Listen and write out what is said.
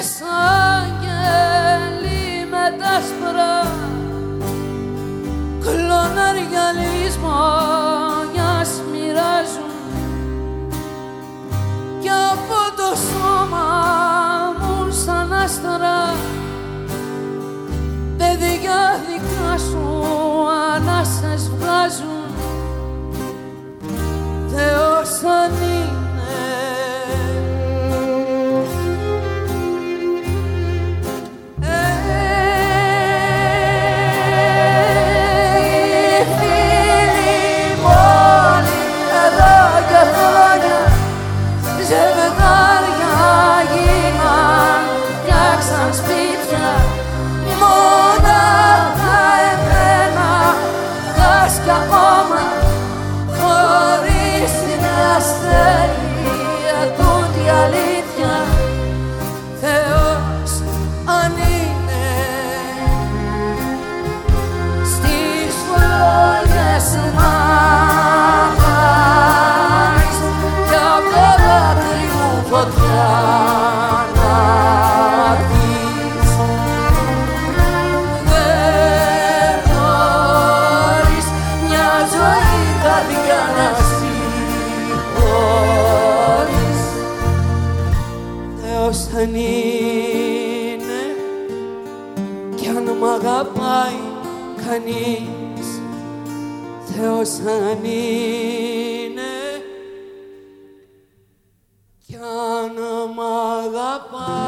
Χιλιάδες άγγελοι με τα σπρά. Κλονάρια λησμόνιας μοιράζουν. Κι από το σώμα μου σαν άστρα. Παιδιά δικά σου ανάσες βγάζουν. Θεός αν Galilea. Αν είναι κι αν μ' αγαπάει κανείς Θεός αν είναι κι αν μ' αγαπάει